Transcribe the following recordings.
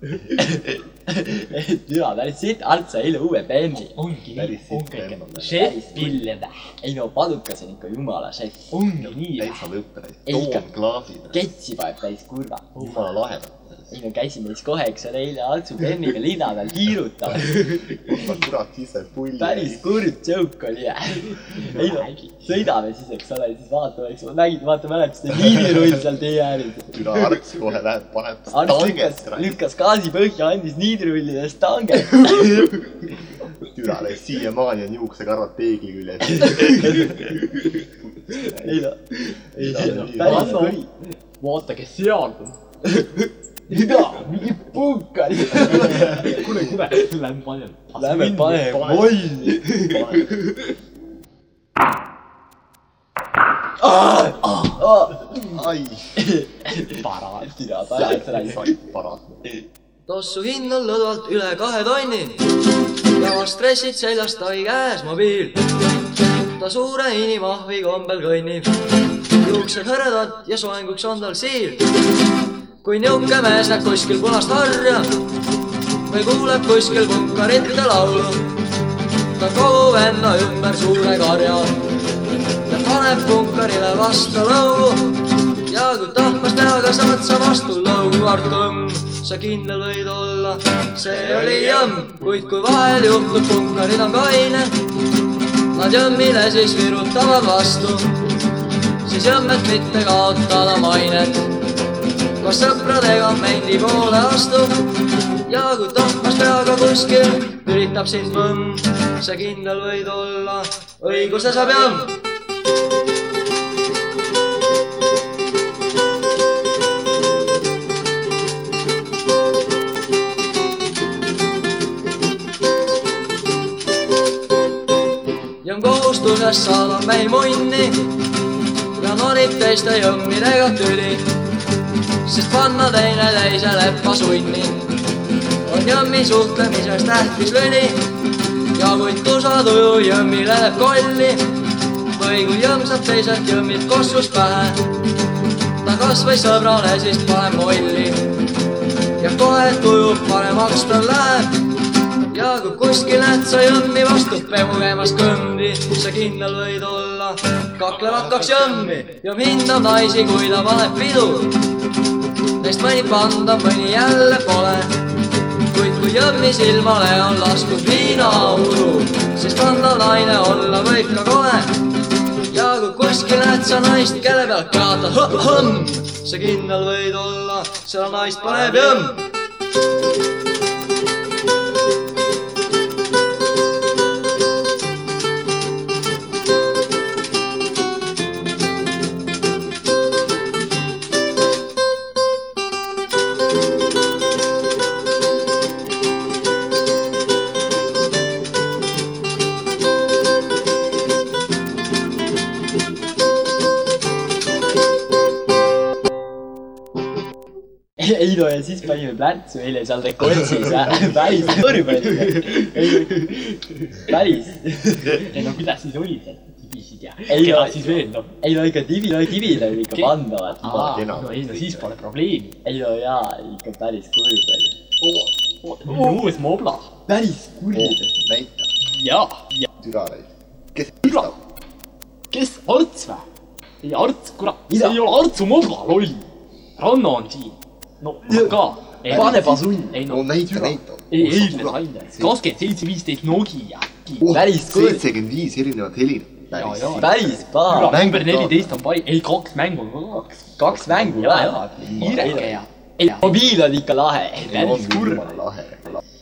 türa, päris siit, Art sai eile uue bändi. ongi nii, ongi vend on. Sheffield, ei no padukas on ikka jumala šef. ongi nii. täitsa lõpp, Ei, ikka. toomklaasid. ketsi paneb täis kurva. jumala lahe. Ei no käisime siis kohe, eks ole, eile Artsu benniga linna peal tiirutamas. kurat, sai pulli. päris kurb joke oli. ei no, sõidame siis, eks ole, siis vaatame, eks ole, nägid, vaata, mäletad seda liinirull seal tee ääres. türa arts kohe läheb, paneb Ants lükkas, gaasi põhja, andis niidrullidest tanget. türa, siiamaani on juuksekarvad peegli küljes. ei no, ei no, päris Anno. kuri. vaata, kes seal on. mida, mingi punkar. kuule, kuule, lähme paneme. Lähme paneme molli. ai, paraad. tina, parajalt räägib. sai paras. tossu hind on lõdvalt üle kahe tonni ja stressid seljas tai käes mobiil. ta suure inimahvi kombel kõnnib, juuksed hõredad ja soenguks on tal siil. Kui niuke mees näeb kuskil punast harja või kuuleb kuskil punkarite laulu, ta kogub enda ümber suure karja ja paneb punkarile vastu lõugu ja kui tahmas peaga saad sa vastu lõugu Artum, sa kindel võid olla, see oli jõmm, kuid kui vahel juhtub, punkarid on kained, nad jõmmile siis virutavad vastu, siis jõmmet mitte kaotada mainet. Koos sõpradega mendi poole astu ja kui tahmas peaga kuskil üritab sind põmm, sa kindel võid olla, õiguse saab jõmm ja on kohustuses saada meil munni. Ja norib teiste jõmmidega tüli, sest panna teine teise leppa sunni on jõmmi suhtlemises tähtis lüli ja kui tusa tuju jõmmile läheb kolli. Või kui jõmm saab teiselt jõmmilt kossus pähe, ta kasvõi sõbrale siis paneb molli ja kohe tuju paremaks tal läheb ja kui kuskil näed sa jõmmi vastu pemu käimas kõmdi, sa kindel võid olla, kaklevad kaks jõmmi ja hindab naisi, kui ta paneb pidu. Neist mõni panda, mõni jälle pole. kuid kui jõmmi silmale on lastud viinauru, siis pandav naine olla võib ka kole. ja kui kuskil näed sa naist, kelle peal kraata hõ-hõmm, sa kindel võid olla, seda naist paneb jõmm ei no ja siis panime plärtsu eile seal rekordsis, päris oli. päris. ei no kuidas siis oli seal? tibisid ja. Ei, keda no- siis veel noh? ei no ikka tivi, kivil oli ikka Ke- pandavad. no ei no siis pole probleemi. ei no jaa, ikka päris kurb oli. uus mobla. päris kurb. näita, ja, ja türa raisk. kes Türa. pistab? kes, Arts või? ei Arts, kurat, see ei ole Artsu mobla, loll. Ranno on siin. No ka. pane pasunn. ei no no, näita, näita. ei eilne sain, kakskümmend seitse, viisteist Nokia äkki. Päris kurb. seitsekümmend viis erinevat heli. Päris paha. number neliteist on pai-, ei kaks mängu on ka kaks. kaks mängu ja, ka ja, kiireke ja. ei, mobiil on ikka lahe. päris kurb.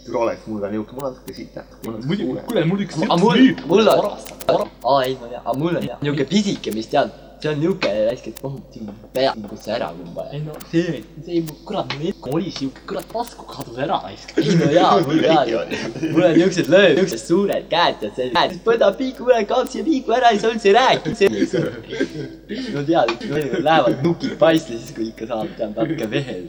türa oleks mul ka niuke, mul on siuke siit. muidugi, kuule mul üks aga mul, mul on, aa ei ma tean, aga mul on niuke pisike, mis tead, see on niuke raisk, et kohub siin pea, kus see ära kumba. ei no see, see kurat, mul oli siuke kurat tasku kadus ära raisk. ei no jaa, mul ka, mul on niuksed lööb, niuksed suured käed ja see käed, võta piigu ära, kaob siia piigu ära ja sa üldse ei räägi. no tead, lähevad nukid paista siis, kui ikka saab, tead, natuke vehe.